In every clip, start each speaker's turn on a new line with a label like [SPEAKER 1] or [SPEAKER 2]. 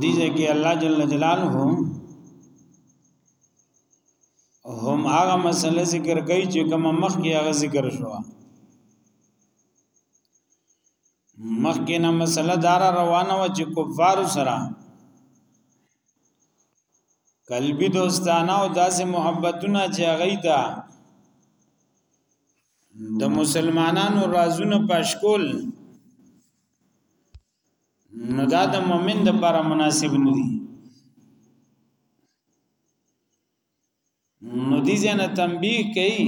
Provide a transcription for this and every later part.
[SPEAKER 1] دي ځکه الله جل جلاله هم هغه مسله ذکر کوي چې کوم مخ کې هغه ذکر شو مخ کې نه مسله دار روانه و چې کفار سره قلبي دوستانه او داسې محبتونه چې هغه ته د مسلمانانو رازونه پاشکول نو دا د مؤمن د لپاره مناسب نه دي نو دي ځنه تنبيه کوي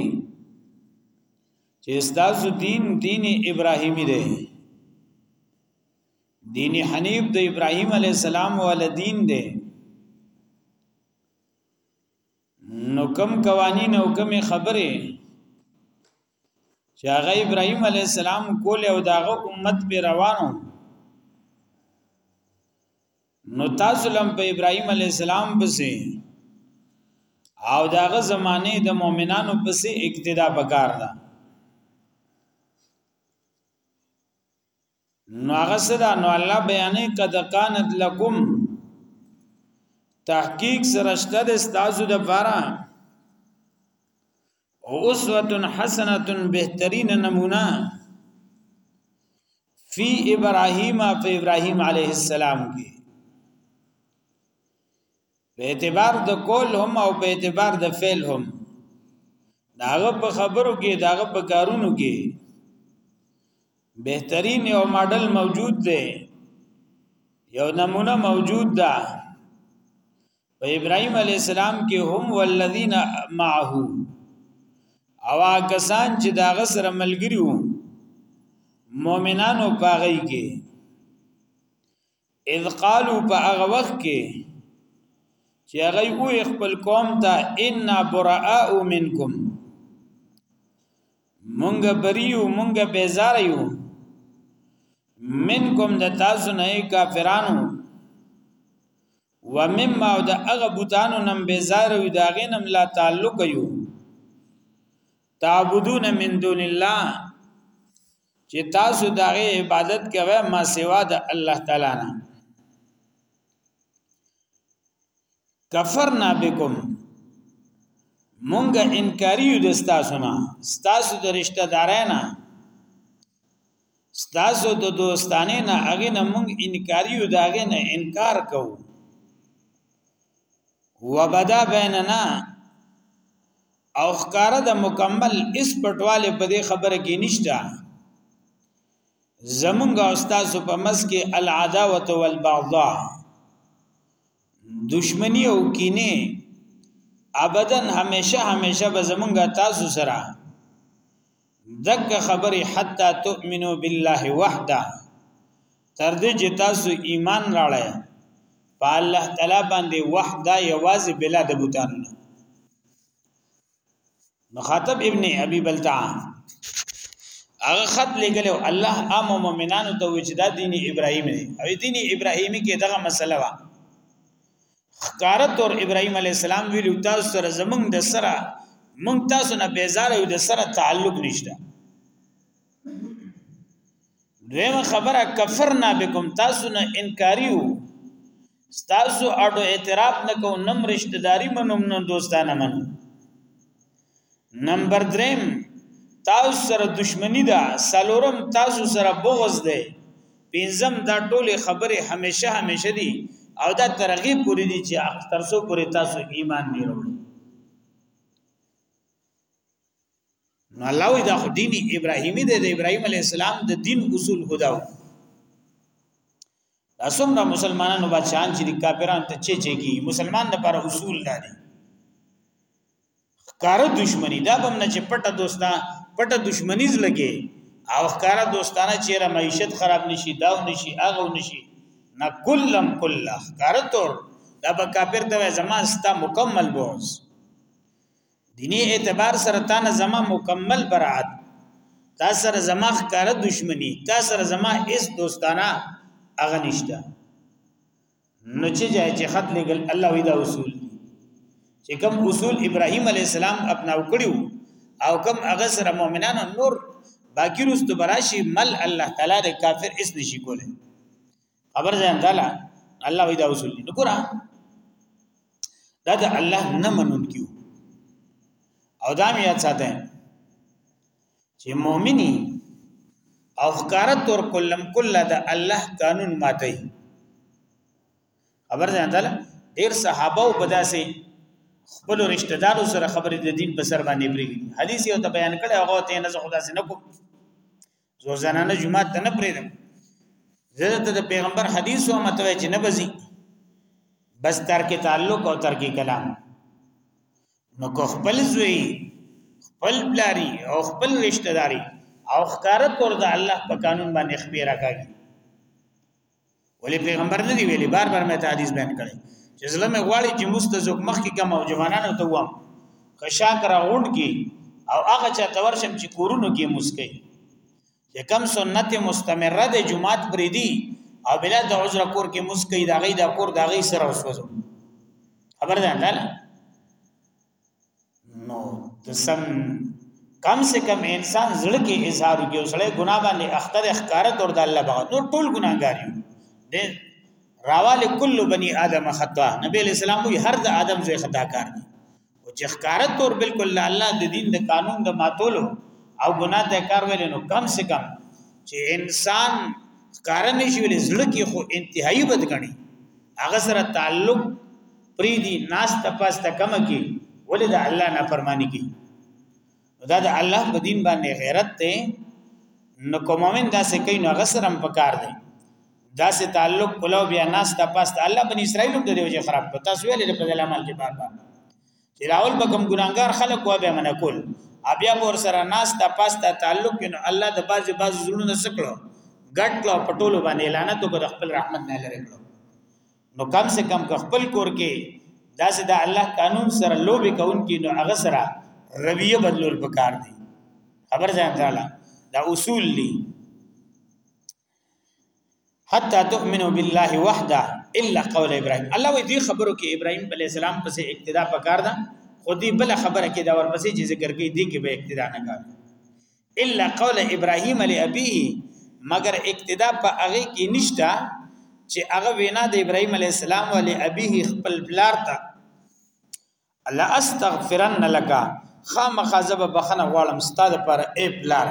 [SPEAKER 1] چې استاذ دین دین ابراهیمی دی دین حنیف د ابراهیم علی السلام ول دین دی نو کم قوانین او کم خبره چې هغه ابراهيم عليه السلام کول او داغه امت به روانو نو تاسو لم په ابراهيم عليه السلام پسې او داغه زمانه د مؤمنانو پسې اقتدا پکار ده نو هغه سره نو الله بیانې قد کانت لکم تحقیق سرشته د استازو د فارا او اسوه حسنه بهترین نمونه فی ابراهیم په ابراهیم علیه السلام کې په اعتبار د کول هم او په اعتبار د فعل هم داغه په خبرو کې داغه په کارونو کې بهترین یو ماډل موجود دی یو نمونه موجود ده په ابراهيم عليه السلام کې هم والذین معه او کسان چې دا غسر ملګری وو مؤمنانو پاغی کې اذ قالو په هغه وخت کې چې هغه او خپل قوم ته ان براء منکم مونږ بریو مونږ بیزار یو منکم د تاسو نه کافرانو ومما د هغه بوتانو نم بیزار یو دا غینم لا تعلق یو تعبدون من دون الله چې تاسو د هغه عبادت کوئ ما سوا د الله تعالی نه کفرنا بكم مونږه انکاری یو د تاسو نه تاسو د رشتہ دارانه تاسو د دوستانه نه هغه نه مونږ انکاری یو داغه نه انکار کوو وبدا بیننا او ښکارا د مکمل اس پټواله په دې خبره کې نشته زمونږ استاد په مس کې العداوه والبغضاء دشمنی او کینه ابدا همیشه همیشه به زمونږ تاسو سره دغه خبره حتا تؤمنو بالله وحده تر دې چې تاسو ایمان راړی په الله تعالی باندې وحده یوازې بلا د بوتانو نه مخاطب ابن ابي بلتع هغه خط لګلو الله عام مؤمنانو ته وچ دا دین ابراهیم دی او دین ابراهیمی کې دغه مسله وا ښکارا تور ابراهيم عليه السلام ویلو تاسو سره زمونږ د سره مونږ تاسو نه بیزار یو د سره تعلق نشته دویمه خبره کفرنا بكم تاسو نه انکاریو تاسو اډو اعتراف نکو نم رشتہ داری منم نو دوستانه منم نمبر دریم تاسو سره دشمنی ده سلورم تاسو سره بغض ده پنځم دا ټوله خبره همیشه همیشه دي او دا ترغه پوری دي چې تر څو پوری تاسو ایمان نه وروړي نو الله وی دا خو دین ابراهیمی دی د ابراهیم علی السلام د دین اصول خداو دا څومره مسلمانانو بادشاہان چې کافرانو ته چي چي کی مسلمان د پر اصول دادي کار دشمنی دا بم نه چې پټه دوستا پټه دشمنیز لګي او کار دوستانه چې را معیشت خراب نشي داو نشي اغه نشي نه کلم کله کار تور دا به کافر ته زما ستا مکمل بوز دینی اعتبار سره تا نه زما مکمل برائت تا سره زما ښکاره دشمنی تا سره زما اس دوستانه اغه نشته نو چې جای چې خط لګل الله وی دا اصول دي چې کوم اصول ابراهیم علی السلام اپناو کړیو او کوم هغه سره مؤمنانو نور باقی رست براشی مل الله تعالی د کافر اس نشي کوله خبر ځان تعالی الله وی دا اصول نه ګورا دا د الله نه منون کیو او دا مې یاد ساته چې مؤمنی او خکارت تور کلم کله د الله قانون ماتي خبر ځان تعالی ډیر صحابه او بداسي خپل رشتہ دارو سره خبرې د دین په سر باندې بریږي حدیث یو ته بیان کړي هغه ته نه زه خدا سي نه کوم زور زنانه جمعه ته نه پریدم زه ته د پیغمبر حدیث او متوي چې نه بزي بس تر کې تعلق او تر کې کلام نو کو خپل زوی خپل بلاری او خپل رشتہ داری او خکار کور د الله په قانون باندې خپې راکاږي ولی پیغمبر نه دی ویلي بار بار مې ته حدیث بیان کړي چې زلم غواړي چې مستزوک مخ کې کم او جوانانو ته وام کشا کرا غونډ کې او هغه چا تور شم چې کورونو کې مسکي چې کم سنت مستمره د جمعات پرې دی او بلا د عذر کور کې مسکي دا غي دا کور دا غي سره وسوځو خبر ده نه نو تسن کم سے کم انسان زړه کې اظهار کوي او سړی ګناه باندې اختر اخکار تور د الله بغا نور ټول ګناګار یو د راوال کل بنی آدم خطا نبی علیہ السلام وی هر د آدم زوی خطا کار دی او چې اخکار تور بالکل الله د دین د قانون د ماتولو او ګناه ته کار ویل نو کم سے کم چې انسان کار نشي ویل زړه کې خو انتهایی بدګنی هغه سره تعلق پریدي ناست پاست کم کی ولې د الله نه فرمانی کی دا د الله په دین باندې غیرت ته نو کوم مؤمن دا سې کوي نو غسرم پکار دی دا سې تعلق کولو بیا ناس د پاست الله بن اسرائیل هم د دې وجه خراب کړ تاسو ویلې په دې عمل کې بار بار چې راول بکم ګناګار خلق و به من کول بیا ور سره ناس د پاست تعلق نو الله د بازي باز زړونه سکړو ګټ کړو پټولو باندې اعلان ته د خپل رحمت نه لری کړو نو کم سے کم که خپل کور کې داسې د الله قانون سره لوبي کون کې نو هغه سره رویه بدلول پکار دي خبر ځان تعالی دا اصول دي حتا تؤمنو بالله وحده الا قول ابراهيم الله وی دې خبرو کې ابراهيم عليه السلام پسې اقتدا پکار ده خو دې بل خبره کې دا ورپسې چې ذکر کې دي کې به اقتدا نه کوي الا قول ابراهيم لابيه مگر اقتدا په هغه کې نشته چې هغه وینا د ابراهيم عليه السلام او لابيه خپل بلار ته الله استغفرن لك خامخذب بخنه غواړم ستاده پر اے بلار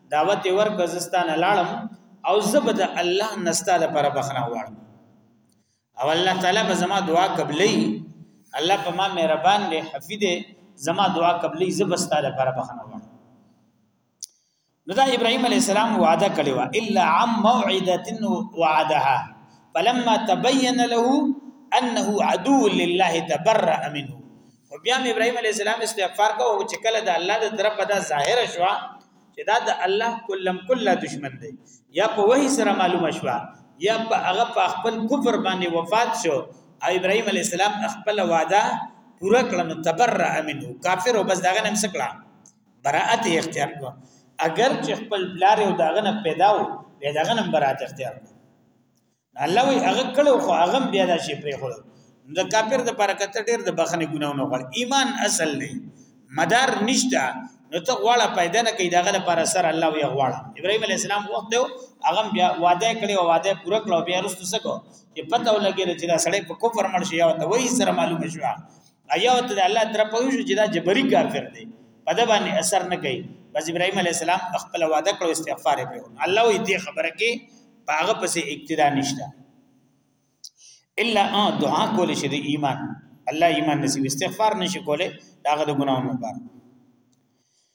[SPEAKER 1] دعوت ورک زستان لاړم او زبد الله نستا د پر بخنه غواړم او الله تعالی به زما دعا قبلې الله په ما مهربان دی حفیظ زما دعا قبلې زبستا د پر بخنه غواړم نو دا ابراهيم عليه السلام وعده کړی و الا عم موعده وعدها فلما تبين له انه عدو لله تبرأ منه خو بیا ابراهيم عليه السلام استغفار کوو چې کله د الله د طرف دا ظاهر شو چې دا د الله کلم کله دشمن دی یا په وحي سره معلومه شو یا په هغه په خپل کفر باندې وفات شو او ابراهيم عليه السلام خپل وعده پوره کړه نو تبرأ منه کافر او بس داغه نم سکړه براءت اختیار کو اگر چې خپل بلار او داغه نه پیدا و داغه نم براءت اختیار کو الله وی هغه کړو خو هغه بیا دا شي پرې خور د کافر د برکت ډیر د بخنه ګناونه غواړي ایمان اصل نه مدار نشته نو ته غواړه پیدا نه کوي داغه لپاره سره الله وی غواړه ابراهيم عليه السلام وخت یو هغه بیا وعده کړي او وعده پوره کړو بیا رسو سکو چې پته ولګي چې دا سړی په کوفر مړ شي او ته وایي سره معلومه شوه ایا ته د الله تر په وجه چې دا جبري کافر دی په د باندې اثر نه کوي بس ابراهيم عليه السلام خپل وعده کړو استغفار یې وکړ الله وي دې خبره کې پاغه پسې اقتدا نشته الا ان دعا کول شي د ایمان الله ایمان نصیب استغفار نشي کوله داغه د ګناونو لپاره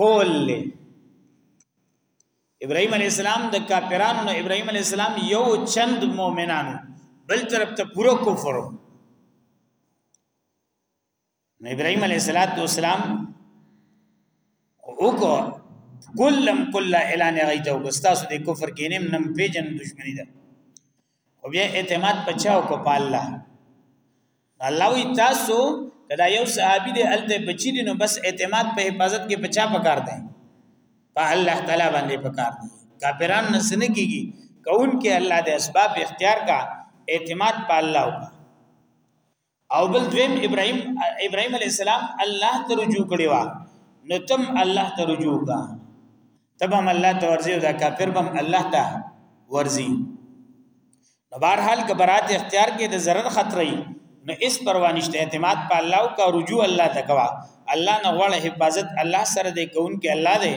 [SPEAKER 1] کول له ابراهيم عليه السلام د کافرانو نو ابراهيم عليه السلام یو چند مؤمنانو بل طرف ته پوره کفر نو ابراهيم عليه السلام وکړه کلم کل اعلان غیته وګستاسو د کفر کینم نم پیجن دشمنی ده او بیا اعتماد پچاو کو په الله الله وی تاسو کدا یو صحابي دی الته بچی دی نو بس اعتماد په حفاظت کې پچا پکار دی په الله تعالی باندې پکار دی کافران نسنه کیږي کون کې الله د اسباب اختیار کا اعتماد په الله وکړه او بل دویم ابراهيم ابراهيم عليه السلام الله ته رجوع کړي وا نو تم الله ته رجوع کا تبم الله ته ورزي دا کافر بم الله ته ورزي نو بهر حال کبرات اختیار کې د zarar خطرې نو اس پروانشته اعتماد په الله او کا رجوع الله ته کوا الله نه غواړي حفاظت الله سره دې کون کې الله دې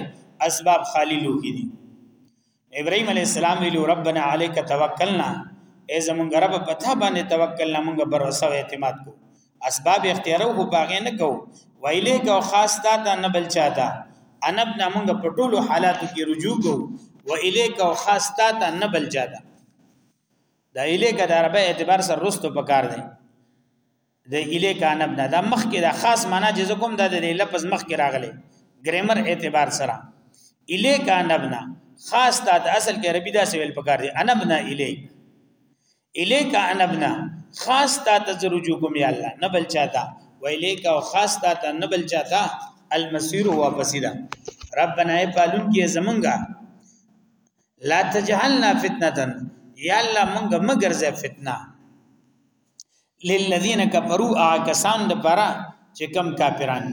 [SPEAKER 1] اسباب خالی لوګي دي ابراهيم عليه السلام ویلو ربنا عليك توکلنا اے زمونږ رب په تا باندې توکل نه مونږ بر وسو اعتماد کو اسباب اختیارو خو باغې نه کو ویلې کو خاص تا ته نه بل چاته انا بنا مونږ په ټولو حالاتو کې رجوع کو و الیک او خاص تا ته نه بل چاته دا الیک د عربی اعتبار سره رستو پکار دی د الی کانب نه دا مخ کې دا خاص معنا چې کوم دا د لفظ مخ کې راغلی ګرامر اعتبار سره الی کانب نه خاص دا د اصل کې عربي دا سویل پکار دی انب نه الی الی کانب نه خاص دا ته رجوع کوم یا الله نه بل چاته ویلی کا او خاص دا ته نه بل چاته المسیر واپس دا ربنا ای پالون کې زمونږه لا تجعلنا فتنه یا الله مونږه مگر زه فتنه للذین کفروا آکسان د پرا چې کم کافران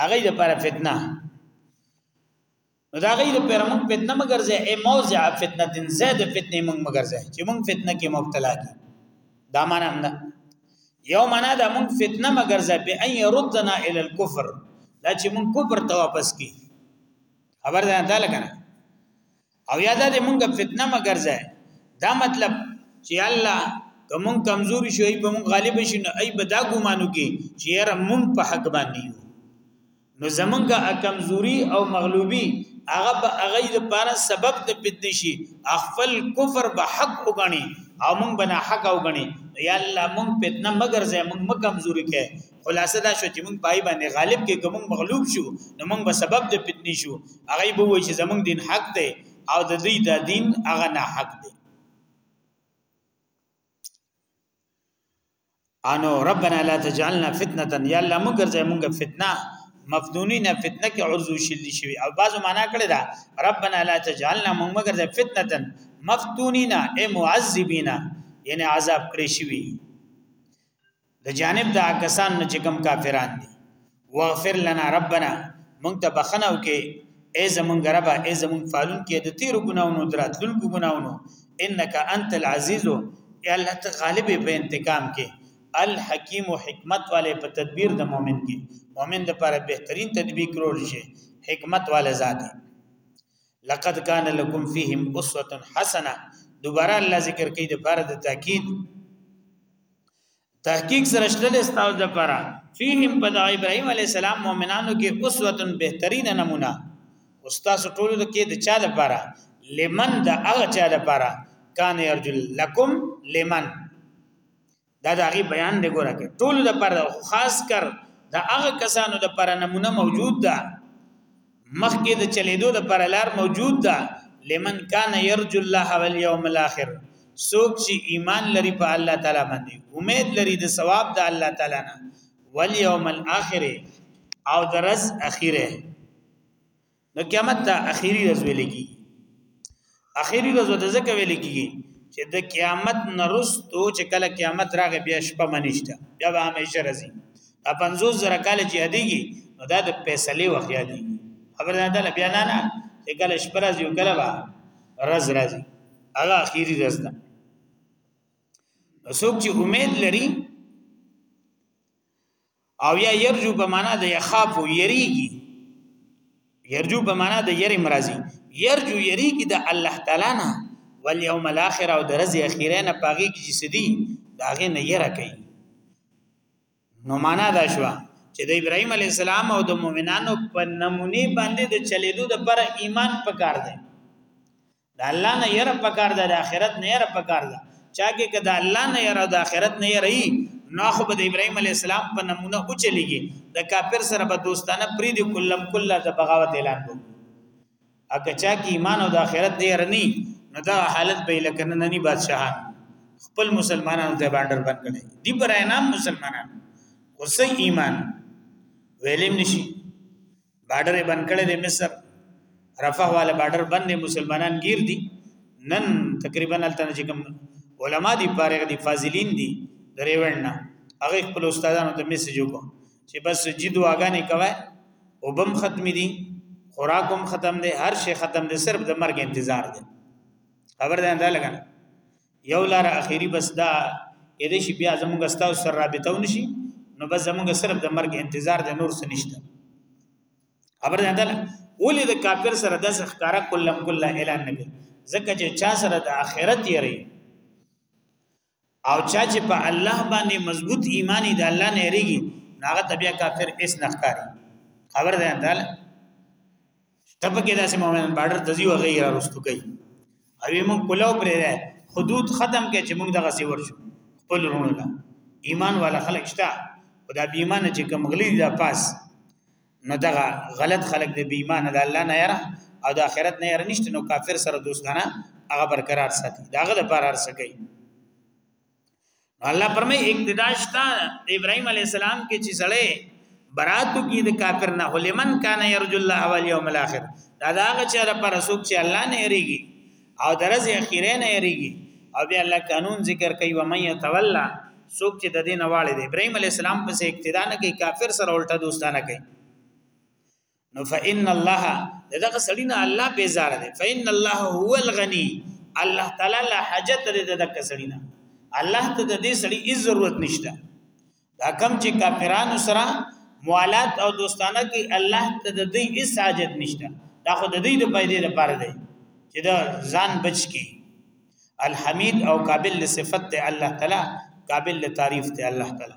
[SPEAKER 1] هغه د پرا فتنه نو دا غي د پیرمون فتنه مگر زه ای موضع فتنه دین زید فتنه مونږ مگر زه چې مونږ فتنه کې مبتلا کی دا معنا نه یوم نه دا مونږ فتنه مگر زه به ان يردنا ال الكفر دا چې مونږ کفر ته واپس کی خبر ده دا لګنه او یاده دې مونږه فتنه مګر ځای دا مطلب چې الله کوم کمزوري شوی په مونږ غالب شي نو ای بدا ګمانو کې چې یاره مونږ په حق باندې یو نو زمونږه کمزوري او مغلوبي هغه به هغه د پاره سبب د فتنې شي خپل کفر به حق وګڼي او مونږ بنا حق وګڼي یا الله مونږ فتنه مګر زې مونږ مکمزوري کې خلاصه دا شو چې موږ پای باندې غالب کې کوم مغلوب شو نو موږ به سبب د فتنې شو هغه به وایي چې زمونږ دین حق دی او د دوی د دین هغه نه حق دی انو ربنا لا تجعلنا فتنه یا الله موږ ګرځې موږ فتنه مفدونی نه فتنه کې عرض شل شي او بعضو معنا کړی دا ربنا لا تجعلنا موږ موږ ګرځې فتنه مفتونینا ای معذبینا یعنی عذاب کړی شي د جانب د کسان نه چې کوم کافران دي واغفر لنا ربنا مونږ ته بخنه وکي اے زمونږ رب اے زمونږ فالون کې د تیر ګناونو دراتلونکو ګناونو انک انت العزیز یا الله ته غالب په انتقام کې الحکیم حکمت والے په تدبیر د مؤمن کې مؤمن د لپاره بهترین تدبیر کول شي حکمت والے ذات دی لقد کان لکم فیهم اسوه حسنه دوباره الله ذکر کوي د پاره د تاکید تحقیق سره شتل استاو د پاره فیهم په د ابراهیم علی السلام مؤمنانو کې اسوه بهترین نمونه استاد ټول کې د چا د پاره لمن د هغه چا د پاره کان یرجل لکم لمن دا د هغه بیان دی ګوره کې ټول د پر خاص کر د هغه کسانو د پر نمونه موجود ده مخکې د چلیدو د پر لار موجود ده لمن کان يرجو الله واليوم الاخر سوک چې ایمان لري په الله تعالی باندې امید لري د ثواب د الله تعالی نه واليوم الاخر او درز اخیره نو قیامت ته اخیری ورځ ویل کی اخیری ورځ د ځکه ویل کی چې د قیامت نرستو چې کله قیامت راغی بیا شپه منشته بیا به همیشه راځي دا 50 زره کال چې هدیږي نو دا د فیصله وخت یادي خبر نه ده بیا نه نه چې کله شپه راځي او کله به ورځ راځي هغه اخیری ورځ ده څوک چې امید لري او یا يرجو په معنا د يخاف يريږي يرجو په معنا د يری مرضی يرجو يريږي د الله تعالی نه واليوم الاخر او درځي اخیره نه پاږي کې چې سدي داغه نه يره کوي نو معنا دا شو چې د ابراهيم عليه السلام او د مؤمنانو په نمونه باندې د چلیدو د پر ایمان پکار دی د الله نه یره پکار ده د آخرت نه یره پکار ده چا کې کده الله نه یره د آخرت نه یره نو خو د ابراهيم عليه السلام په نمونه او چلیږي د کافر سره به دوستانه پری دی کلم کله د بغاوت اعلان وو اګه چا کې ایمان او د آخرت نه یره ني نو دا حالت به لکه نن نه بادشاہان خپل مسلمانانو ته باندې بند کړي دی پر نام مسلمانان اوسې ایمان ویلې نشي بارډر بند کړی دی مصر رفح والا بارډر بند دی مسلمانان گیر دي نن تقریبا التنه چې کوم علما دي فارغ دي فاضلین دي دریوړ نه هغه خپل استادانو ته میسج وکړ چې بس جدو اگانې کوي او بم ختم دي خوراک هم ختم دي هر شي ختم دي صرف د مرګ انتظار دي خبر ده انده لګنه یو لار اخیری بس دا کېدې شي بیا زموږ استاو سره رابطه ونشي نو بس زموږ صرف د مرګ انتظار د نور څه نشته خبر ده ده ولې د کافر سره د ښکارا کلم کله اعلان نه کوي ځکه چې چا سره د آخرت یې ری او چا چې په الله باندې مضبوط ایمانی د الله نه ریږي هغه تبیا کافر اس نه ښکاری خبر ده ده تپکه داسې مومن بارډر د زیو غیر راستو کوي او موږ کولو پرې ده حدود ختم کې چې موږ دغه سیور شو خپل رونو لا ایمان والا خلک شته او دا بی ایمان چې کوم غلی دا پاس نو دغه غلط خلک د بی ایمان د الله نه یره او د آخرت نه یره نشته نو کافر سره دوستانه هغه برقرار ساتي داغه لپاره ارسه کوي الله پرمه اقتدا شتا ابراهيم عليه السلام کې چې سړی براتو کې د کافر نه ولمن کان يرجو الله واليوم الاخر دا دا چې را پر رسول چې الله نه هريږي او درز اخیره نه هريږي او بیا الله قانون ذکر کوي و من يتولى سوک چې د دین واړې د ابراهيم عليه السلام په اقتدا نه کې کافر سره الټه دوستانه کوي نو فإن الله دغه سړی نه الله بیزار دی فإن الله هو الغنی الله تعالی لا حاجت لري دغه سړی نه الله ته د دې سړی هیڅ ضرورت نشته دا کم چې کافرانو سره موالات او دوستانه کې الله ته د دې هیڅ حاجت نشته دا خو د دې د پیدې لپاره دی چې دا ځان بچ کی الحمید او قابل صفت ته الله تعالی قابل تعریف ته الله تعالی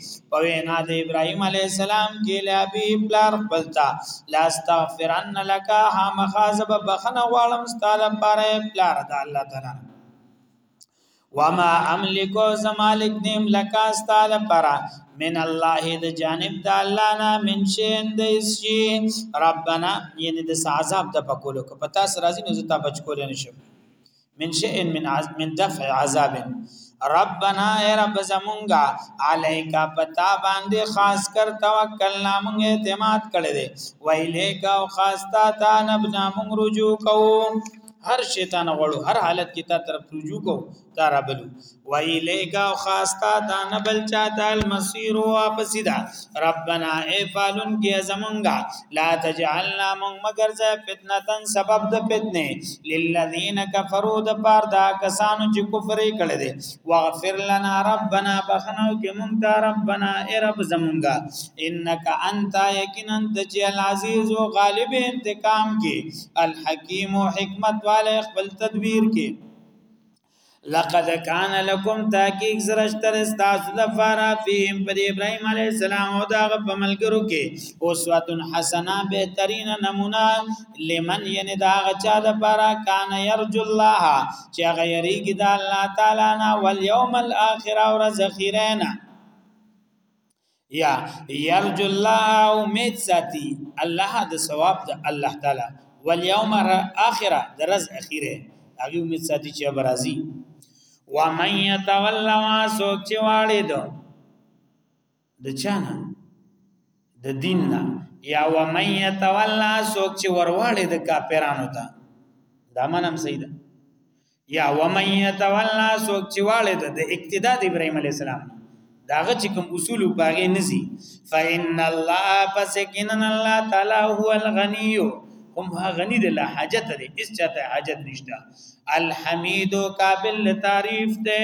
[SPEAKER 1] په وینا د ابراهیم علی السلام کې له ابي پلار خپل تا لا استغفرن لك ها مخازب بخنه غواړم ستاره پاره پلار د الله تعالی وما املک زمالک نیم لك ستاره پاره من الله د جانب د الله نه من شین د شی ربنا یعنی د عذاب د پکولو کو پتا سره راځي نو زتا بچ کول نشم من شئ من عز من دفع عذاب ربنا اے رب زمونږه علیکا پتا باندې خاص کر توکل نامون اعتماد کړی دی ویلیکا او خاص تا تا نبنا مون رجوع کو هر شیطان غړو هر حالت کې تا طرف رجوع کو تا ربلو وای لیکا او خاصتا تا نه بل چاته المسیر واپس دا ربنا ای فالون کی زمونږه لا تجعلنا مون مگر ز فتنتن سبب د فتنه للذین کفروا د پار دا کسانو چې کفر کړي دي واغفر لنا ربنا بخنو کې مون ته ربنا ای رب زمونږه انک انت یقینا د چې العزیز او غالب انتقام کې الحکیم او حکمت والے خپل تدبیر کې لقد کان لکم تحقیق زرشتر استاس لفارا فیم پر ابراهیم علیہ السلام او داغ په ملګرو کې اسواتن حسنه بهترین نمونه لمن یعنی داغ چا د پارا کان یرجو الله چې غیری کې د الله تعالی نه والیوم الاخر او رزخیرنا یا یرجو الله امید ساتي الله د ثواب د الله تعالی والیوم الاخره درز اخیره هغه امید ساتي چې برازي و من يتولى ما سوچ واړي دو د چانه د دین نه یا و من يتولى سوچ ورواړي د کافرانو ته دا منم سیدا یا ومن يتولى سوک چې والد د اقتدا د ابراهيم عليه السلام داغه چې کوم اصول باغې نزي فإن الله فسكن الله تعالی هو الغني هم غني د لا حاجت دي اس چاته حاجت نشته الحمید قابل تعریف ده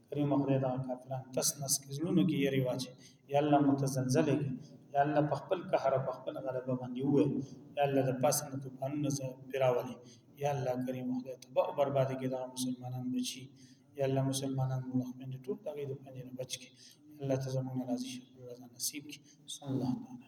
[SPEAKER 1] کریم خدای دا کافران تس نس کې زړونو کې یری واچي یا الله متزلزل کې یا الله په خپل قهر په خپل غلبه باندې وې یا الله د پاسه نه طوفانونه پیراولي یا الله کریم خدای تباہ او برباد کې دا مسلمانان بچي یا الله مسلمانان موږ خپل ټول دغه د پنځه نه بچ کې الله ته زموږ راضي شي الله نصیب کې صلی الله تعالی